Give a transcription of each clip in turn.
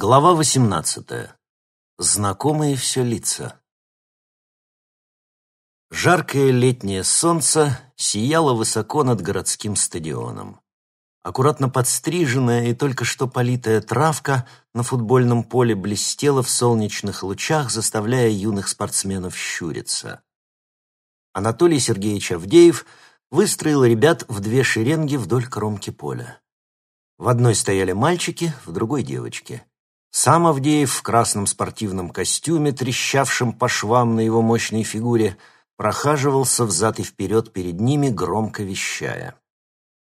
Глава восемнадцатая. Знакомые все лица. Жаркое летнее солнце сияло высоко над городским стадионом. Аккуратно подстриженная и только что политая травка на футбольном поле блестела в солнечных лучах, заставляя юных спортсменов щуриться. Анатолий Сергеевич Авдеев выстроил ребят в две шеренги вдоль кромки поля. В одной стояли мальчики, в другой — девочки. Сам Авдеев в красном спортивном костюме, трещавшем по швам на его мощной фигуре, прохаживался взад и вперед перед ними, громко вещая.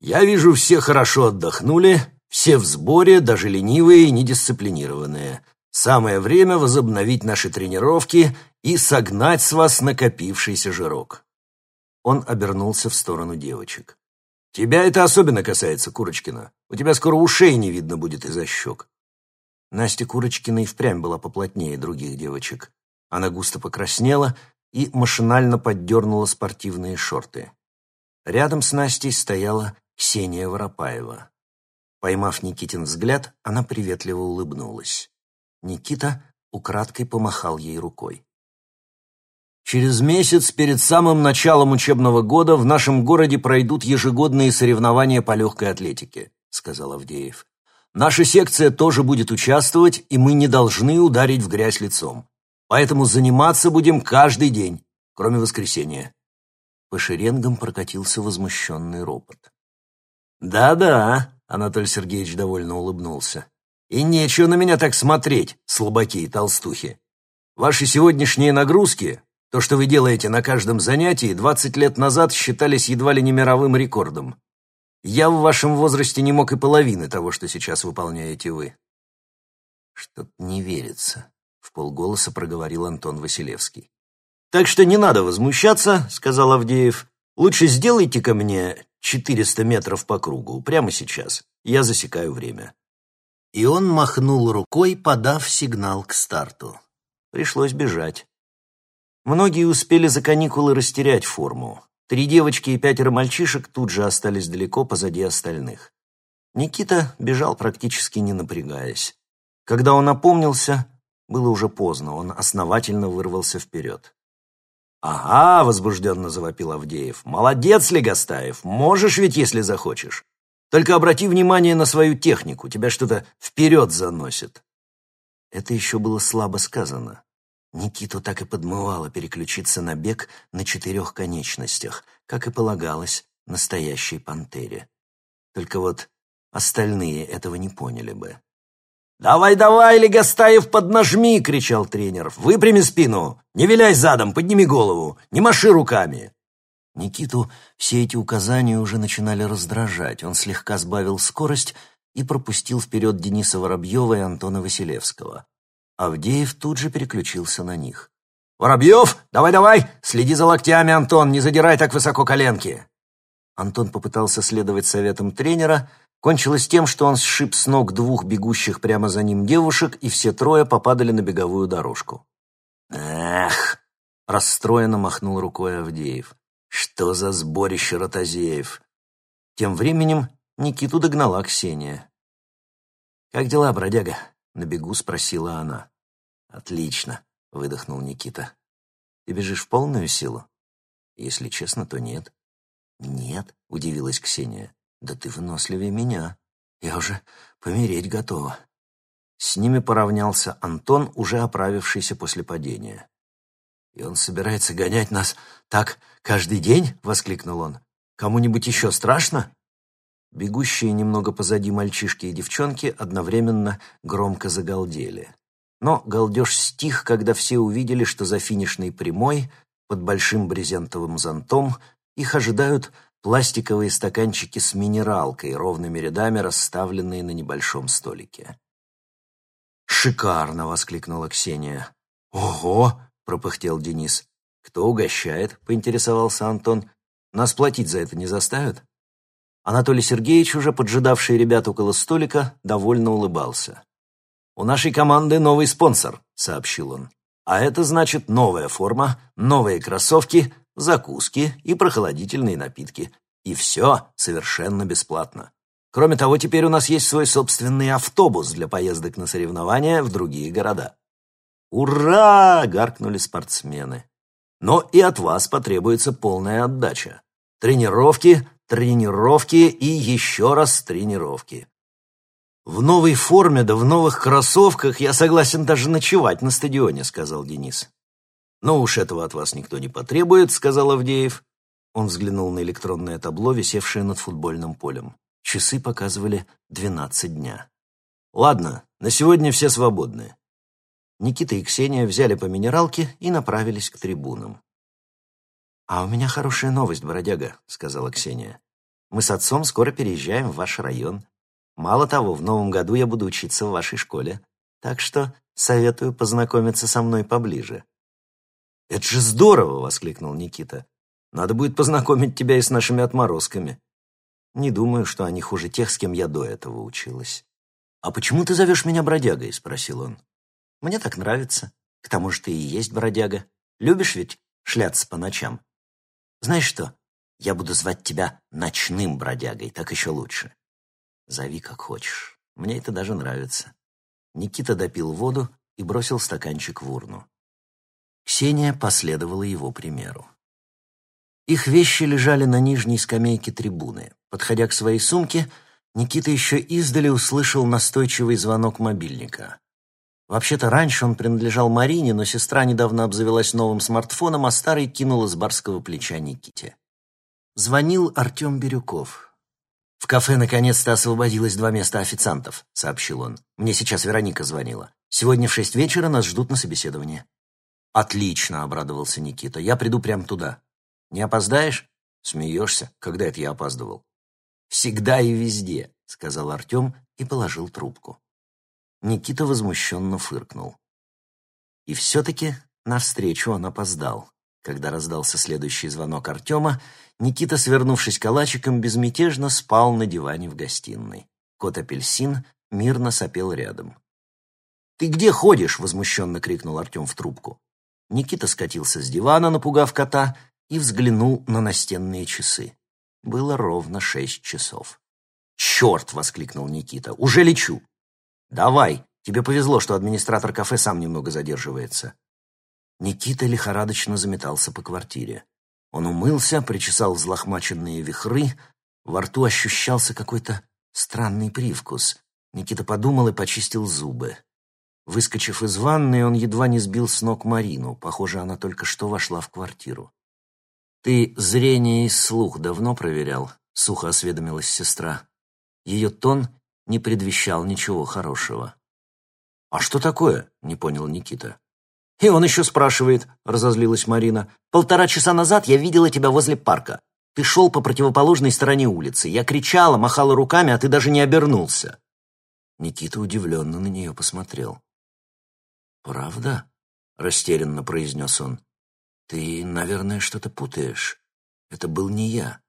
«Я вижу, все хорошо отдохнули, все в сборе, даже ленивые и недисциплинированные. Самое время возобновить наши тренировки и согнать с вас накопившийся жирок». Он обернулся в сторону девочек. «Тебя это особенно касается, Курочкина. У тебя скоро ушей не видно будет из-за щек. Настя Курочкина и впрямь была поплотнее других девочек. Она густо покраснела и машинально поддернула спортивные шорты. Рядом с Настей стояла Ксения Воропаева. Поймав Никитин взгляд, она приветливо улыбнулась. Никита украдкой помахал ей рукой. Через месяц перед самым началом учебного года в нашем городе пройдут ежегодные соревнования по легкой атлетике, сказал Авдеев. Наша секция тоже будет участвовать, и мы не должны ударить в грязь лицом. Поэтому заниматься будем каждый день, кроме воскресенья». По шеренгам прокатился возмущенный ропот. «Да-да», — Анатолий Сергеевич довольно улыбнулся. «И нечего на меня так смотреть, слабаки и толстухи. Ваши сегодняшние нагрузки, то, что вы делаете на каждом занятии, двадцать лет назад считались едва ли не мировым рекордом. Я в вашем возрасте не мог и половины того, что сейчас выполняете вы. Что-то не верится, в полголоса проговорил Антон Василевский. Так что не надо возмущаться, сказал Авдеев. Лучше сделайте ко мне четыреста метров по кругу, прямо сейчас. Я засекаю время. И он махнул рукой, подав сигнал к старту. Пришлось бежать. Многие успели за каникулы растерять форму. Три девочки и пятеро мальчишек тут же остались далеко позади остальных. Никита бежал практически не напрягаясь. Когда он опомнился, было уже поздно, он основательно вырвался вперед. «Ага!» — возбужденно завопил Авдеев. «Молодец, Легостаев! Можешь ведь, если захочешь. Только обрати внимание на свою технику, тебя что-то вперед заносит». Это еще было слабо сказано. Никиту так и подмывало переключиться на бег на четырех конечностях, как и полагалось настоящей пантере. Только вот остальные этого не поняли бы. «Давай, давай, Легостаев, поднажми!» — кричал тренер. «Выпрями спину! Не виляй задом, подними голову! Не маши руками!» Никиту все эти указания уже начинали раздражать. Он слегка сбавил скорость и пропустил вперед Дениса Воробьева и Антона Василевского. Авдеев тут же переключился на них. «Воробьев, давай-давай! Следи за локтями, Антон, не задирай так высоко коленки!» Антон попытался следовать советам тренера, кончилось тем, что он сшиб с ног двух бегущих прямо за ним девушек, и все трое попадали на беговую дорожку. «Эх!» — расстроенно махнул рукой Авдеев. «Что за сборище ротозеев?» Тем временем Никиту догнала Ксения. «Как дела, бродяга?» — на бегу спросила она. «Отлично», — выдохнул Никита. «Ты бежишь в полную силу?» «Если честно, то нет». «Нет», — удивилась Ксения. «Да ты выносливее меня. Я уже помереть готова». С ними поравнялся Антон, уже оправившийся после падения. «И он собирается гонять нас так каждый день?» — воскликнул он. «Кому-нибудь еще страшно?» Бегущие немного позади мальчишки и девчонки одновременно громко загалдели. Но галдеж стих, когда все увидели, что за финишной прямой, под большим брезентовым зонтом, их ожидают пластиковые стаканчики с минералкой, ровными рядами расставленные на небольшом столике. «Шикарно!» — воскликнула Ксения. «Ого!» — пропыхтел Денис. «Кто угощает?» — поинтересовался Антон. «Нас платить за это не заставят?» Анатолий Сергеевич, уже поджидавший ребят около столика, довольно улыбался. «У нашей команды новый спонсор», — сообщил он. «А это значит новая форма, новые кроссовки, закуски и прохладительные напитки. И все совершенно бесплатно. Кроме того, теперь у нас есть свой собственный автобус для поездок на соревнования в другие города. «Ура!» — гаркнули спортсмены. «Но и от вас потребуется полная отдача. Тренировки, тренировки и еще раз тренировки. В новой форме да в новых кроссовках я согласен даже ночевать на стадионе», — сказал Денис. «Но уж этого от вас никто не потребует», — сказал Авдеев. Он взглянул на электронное табло, висевшее над футбольным полем. Часы показывали двенадцать дня. «Ладно, на сегодня все свободны». Никита и Ксения взяли по минералке и направились к трибунам. «А у меня хорошая новость, бродяга», — сказала Ксения. «Мы с отцом скоро переезжаем в ваш район. Мало того, в новом году я буду учиться в вашей школе. Так что советую познакомиться со мной поближе». «Это же здорово!» — воскликнул Никита. «Надо будет познакомить тебя и с нашими отморозками». Не думаю, что они хуже тех, с кем я до этого училась. «А почему ты зовешь меня бродягой?» — спросил он. «Мне так нравится. К тому же ты и есть бродяга. Любишь ведь шляться по ночам? Знаешь что, я буду звать тебя ночным бродягой, так еще лучше. Зови как хочешь. Мне это даже нравится». Никита допил воду и бросил стаканчик в урну. Ксения последовала его примеру. Их вещи лежали на нижней скамейке трибуны. Подходя к своей сумке, Никита еще издали услышал настойчивый звонок мобильника. Вообще-то раньше он принадлежал Марине, но сестра недавно обзавелась новым смартфоном, а старый кинул из барского плеча Никите. Звонил Артем Бирюков. «В кафе наконец-то освободилось два места официантов», — сообщил он. «Мне сейчас Вероника звонила. Сегодня в шесть вечера нас ждут на собеседование». «Отлично», — обрадовался Никита. «Я приду прямо туда». «Не опоздаешь?» «Смеешься? Когда это я опаздывал?» «Всегда и везде», — сказал Артем и положил трубку. Никита возмущенно фыркнул. И все-таки навстречу он опоздал. Когда раздался следующий звонок Артема, Никита, свернувшись калачиком, безмятежно спал на диване в гостиной. Кот-апельсин мирно сопел рядом. «Ты где ходишь?» — возмущенно крикнул Артем в трубку. Никита скатился с дивана, напугав кота, и взглянул на настенные часы. Было ровно шесть часов. «Черт!» — воскликнул Никита. «Уже лечу!» «Давай! Тебе повезло, что администратор кафе сам немного задерживается». Никита лихорадочно заметался по квартире. Он умылся, причесал взлохмаченные вихры, во рту ощущался какой-то странный привкус. Никита подумал и почистил зубы. Выскочив из ванной, он едва не сбил с ног Марину. Похоже, она только что вошла в квартиру. «Ты зрение и слух давно проверял?» — сухо осведомилась сестра. Ее тон не предвещал ничего хорошего. «А что такое?» — не понял Никита. «И он еще спрашивает», — разозлилась Марина. «Полтора часа назад я видела тебя возле парка. Ты шел по противоположной стороне улицы. Я кричала, махала руками, а ты даже не обернулся». Никита удивленно на нее посмотрел. «Правда?» — растерянно произнес он. «Ты, наверное, что-то путаешь. Это был не я».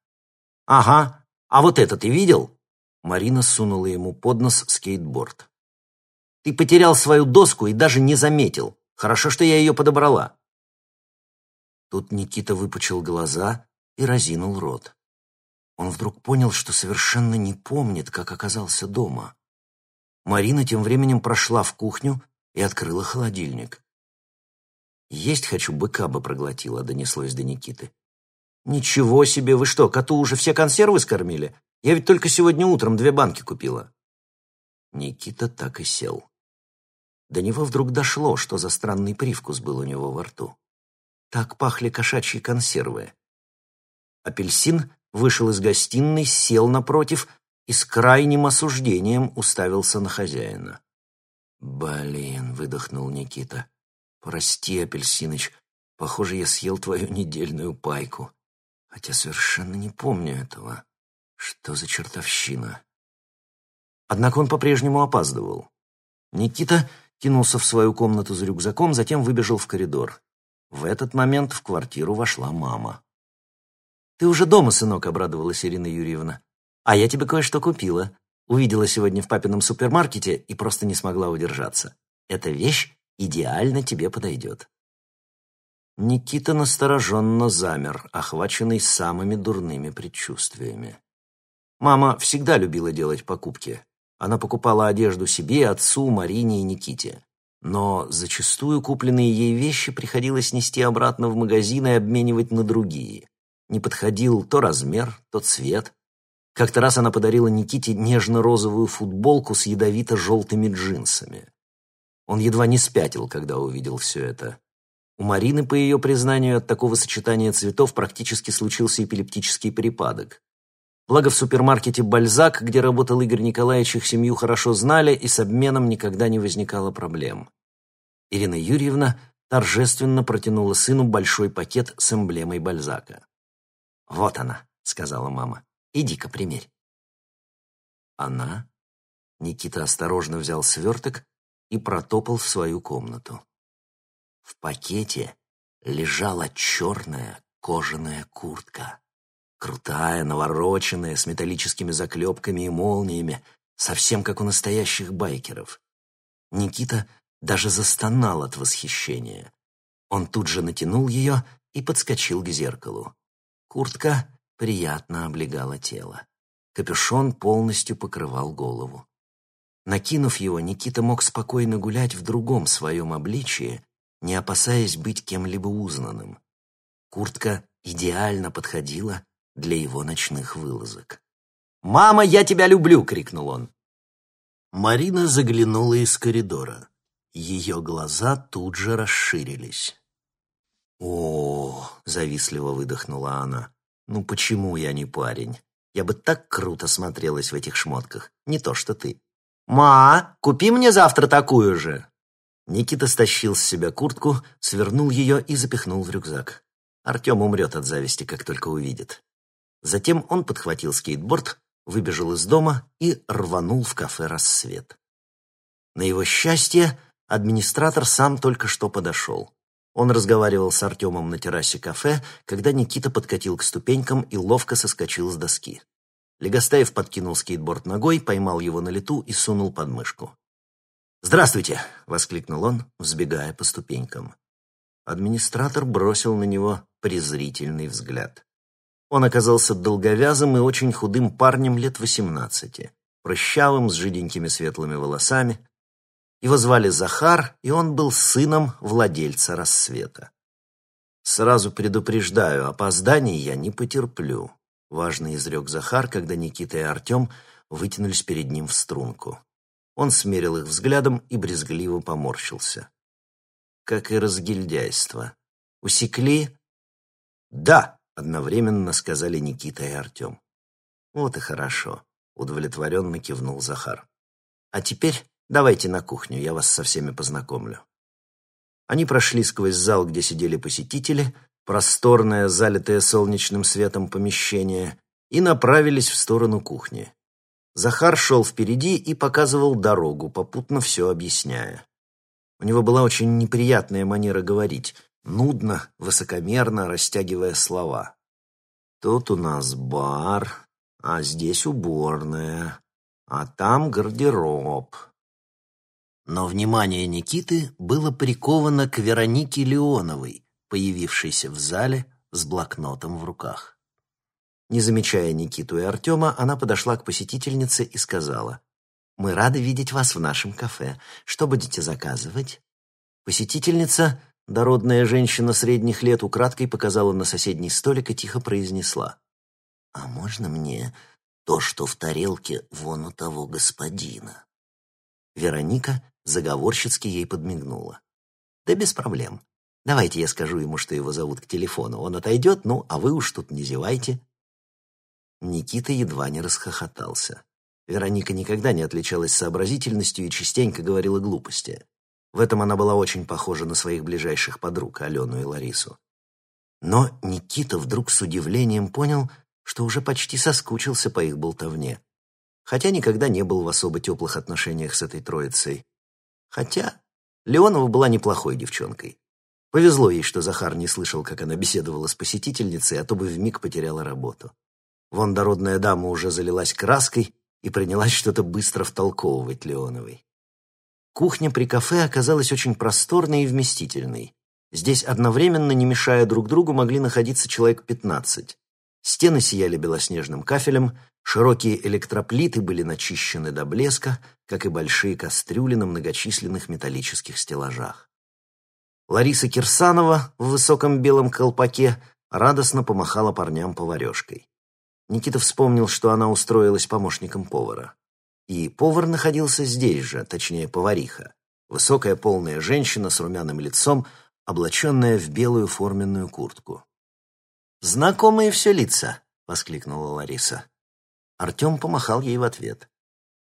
«Ага. А вот это ты видел?» Марина сунула ему под нос скейтборд. «Ты потерял свою доску и даже не заметил. Хорошо, что я ее подобрала». Тут Никита выпучил глаза и разинул рот. Он вдруг понял, что совершенно не помнит, как оказался дома. Марина тем временем прошла в кухню и открыла холодильник. «Есть хочу, быка бы проглотила», — донеслось до Никиты. «Ничего себе! Вы что, коту уже все консервы скормили? Я ведь только сегодня утром две банки купила». Никита так и сел. До него вдруг дошло, что за странный привкус был у него во рту. Так пахли кошачьи консервы. Апельсин вышел из гостиной, сел напротив и с крайним осуждением уставился на хозяина. «Блин», — выдохнул Никита. «Прости, Апельсиныч, похоже, я съел твою недельную пайку. Хотя совершенно не помню этого. Что за чертовщина?» Однако он по-прежнему опаздывал. Никита кинулся в свою комнату за рюкзаком, затем выбежал в коридор. В этот момент в квартиру вошла мама. «Ты уже дома, сынок», — обрадовалась Ирина Юрьевна. «А я тебе кое-что купила. Увидела сегодня в папином супермаркете и просто не смогла удержаться. Эта вещь идеально тебе подойдет». Никита настороженно замер, охваченный самыми дурными предчувствиями. Мама всегда любила делать покупки. Она покупала одежду себе, отцу, Марине и Никите. Но зачастую купленные ей вещи приходилось нести обратно в магазин и обменивать на другие. Не подходил то размер, то цвет. Как-то раз она подарила Никите нежно-розовую футболку с ядовито-желтыми джинсами. Он едва не спятил, когда увидел все это. У Марины, по ее признанию, от такого сочетания цветов практически случился эпилептический припадок. Благо в супермаркете «Бальзак», где работал Игорь Николаевич, их семью хорошо знали, и с обменом никогда не возникало проблем. Ирина Юрьевна торжественно протянула сыну большой пакет с эмблемой Бальзака. «Вот она», — сказала мама. «Иди-ка примерь». «Она?» Никита осторожно взял сверток и протопал в свою комнату. В пакете лежала черная кожаная куртка. Крутая, навороченная, с металлическими заклепками и молниями, совсем как у настоящих байкеров. Никита даже застонал от восхищения. Он тут же натянул ее и подскочил к зеркалу. Куртка приятно облегала тело. Капюшон полностью покрывал голову. Накинув его, Никита мог спокойно гулять в другом своем обличии, не опасаясь быть кем-либо узнанным. Куртка идеально подходила для его ночных вылазок. «Мама, я тебя люблю!» — крикнул он. Марина заглянула из коридора. Ее глаза тут же расширились. «О!» — завистливо выдохнула она. «Ну почему я не парень? Я бы так круто смотрелась в этих шмотках. Не то что ты». «Ма, купи мне завтра такую же!» Никита стащил с себя куртку, свернул ее и запихнул в рюкзак. Артем умрет от зависти, как только увидит. Затем он подхватил скейтборд, выбежал из дома и рванул в кафе «Рассвет». На его счастье, администратор сам только что подошел. Он разговаривал с Артемом на террасе кафе, когда Никита подкатил к ступенькам и ловко соскочил с доски. Легостаев подкинул скейтборд ногой, поймал его на лету и сунул под мышку. «Здравствуйте!» — воскликнул он, взбегая по ступенькам. Администратор бросил на него презрительный взгляд. Он оказался долговязым и очень худым парнем лет восемнадцати, прыщавым, с жиденькими светлыми волосами. Его звали Захар, и он был сыном владельца рассвета. «Сразу предупреждаю, опозданий я не потерплю», — важно изрек Захар, когда Никита и Артем вытянулись перед ним в струнку. Он смерил их взглядом и брезгливо поморщился. Как и разгильдяйство. «Усекли?» «Да!» Одновременно сказали Никита и Артем. «Вот и хорошо», — удовлетворенно кивнул Захар. «А теперь давайте на кухню, я вас со всеми познакомлю». Они прошли сквозь зал, где сидели посетители, просторное, залитое солнечным светом помещение, и направились в сторону кухни. Захар шел впереди и показывал дорогу, попутно все объясняя. У него была очень неприятная манера говорить, нудно, высокомерно растягивая слова. «Тут у нас бар, а здесь уборная, а там гардероб». Но внимание Никиты было приковано к Веронике Леоновой, появившейся в зале с блокнотом в руках. Не замечая Никиту и Артема, она подошла к посетительнице и сказала, «Мы рады видеть вас в нашем кафе. Что будете заказывать?» Посетительница Дородная женщина средних лет украдкой показала на соседний столик и тихо произнесла. «А можно мне то, что в тарелке вон у того господина?» Вероника заговорщицки ей подмигнула. «Да без проблем. Давайте я скажу ему, что его зовут к телефону. Он отойдет, ну, а вы уж тут не зевайте». Никита едва не расхохотался. Вероника никогда не отличалась сообразительностью и частенько говорила глупости. В этом она была очень похожа на своих ближайших подруг, Алену и Ларису. Но Никита вдруг с удивлением понял, что уже почти соскучился по их болтовне. Хотя никогда не был в особо теплых отношениях с этой троицей. Хотя Леонова была неплохой девчонкой. Повезло ей, что Захар не слышал, как она беседовала с посетительницей, а то бы вмиг потеряла работу. Вон дородная дама уже залилась краской и принялась что-то быстро втолковывать Леоновой. Кухня при кафе оказалась очень просторной и вместительной. Здесь одновременно, не мешая друг другу, могли находиться человек пятнадцать. Стены сияли белоснежным кафелем, широкие электроплиты были начищены до блеска, как и большие кастрюли на многочисленных металлических стеллажах. Лариса Кирсанова в высоком белом колпаке радостно помахала парням поварешкой. Никита вспомнил, что она устроилась помощником повара. И повар находился здесь же, точнее, повариха. Высокая полная женщина с румяным лицом, облаченная в белую форменную куртку. «Знакомые все лица!» — воскликнула Лариса. Артем помахал ей в ответ.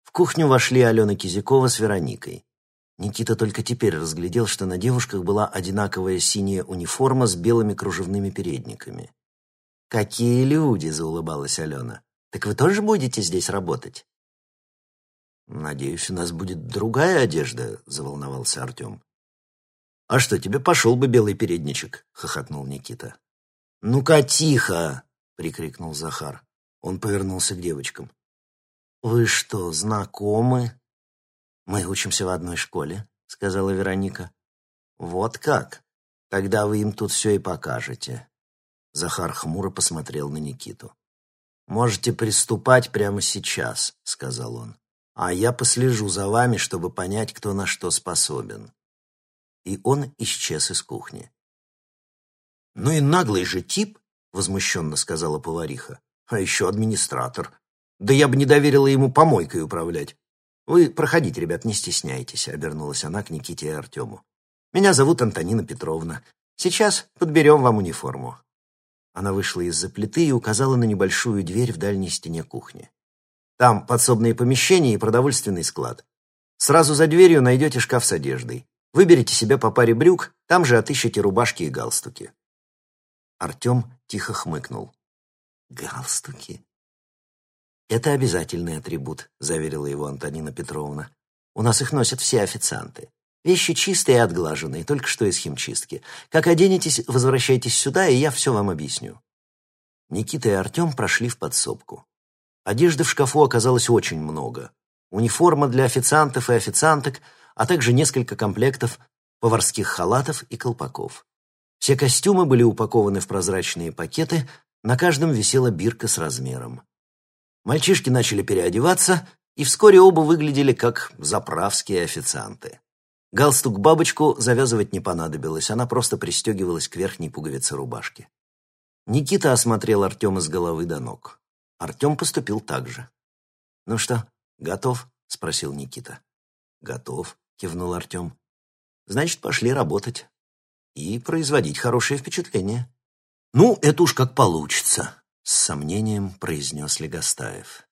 В кухню вошли Алена Кизякова с Вероникой. Никита только теперь разглядел, что на девушках была одинаковая синяя униформа с белыми кружевными передниками. «Какие люди!» — заулыбалась Алена. «Так вы тоже будете здесь работать?» «Надеюсь, у нас будет другая одежда», — заволновался Артем. «А что, тебе пошел бы белый передничек?» — хохотнул Никита. «Ну-ка, тихо!» — прикрикнул Захар. Он повернулся к девочкам. «Вы что, знакомы?» «Мы учимся в одной школе», — сказала Вероника. «Вот как? Тогда вы им тут все и покажете». Захар хмуро посмотрел на Никиту. «Можете приступать прямо сейчас», — сказал он. «А я послежу за вами, чтобы понять, кто на что способен». И он исчез из кухни. «Ну и наглый же тип», — возмущенно сказала повариха. «А еще администратор. Да я бы не доверила ему помойкой управлять. «Вы проходите, ребят, не стесняйтесь», — обернулась она к Никите и Артему. «Меня зовут Антонина Петровна. Сейчас подберем вам униформу». Она вышла из-за плиты и указала на небольшую дверь в дальней стене кухни. «Там подсобные помещения и продовольственный склад. Сразу за дверью найдете шкаф с одеждой. Выберите себе по паре брюк, там же отыщите рубашки и галстуки». Артем тихо хмыкнул. «Галстуки? «Это обязательный атрибут», — заверила его Антонина Петровна. «У нас их носят все официанты. Вещи чистые и отглаженные, только что из химчистки. Как оденетесь, возвращайтесь сюда, и я все вам объясню». Никита и Артем прошли в подсобку. Одежды в шкафу оказалось очень много. Униформа для официантов и официанток, а также несколько комплектов поварских халатов и колпаков. Все костюмы были упакованы в прозрачные пакеты, на каждом висела бирка с размером. Мальчишки начали переодеваться, и вскоре оба выглядели как заправские официанты. Галстук-бабочку завязывать не понадобилось, она просто пристегивалась к верхней пуговице рубашки. Никита осмотрел Артема с головы до ног. Артем поступил так же. «Ну что, готов?» — спросил Никита. «Готов», — кивнул Артем. «Значит, пошли работать и производить хорошее впечатление». «Ну, это уж как получится», с сомнением произнес Легостаев.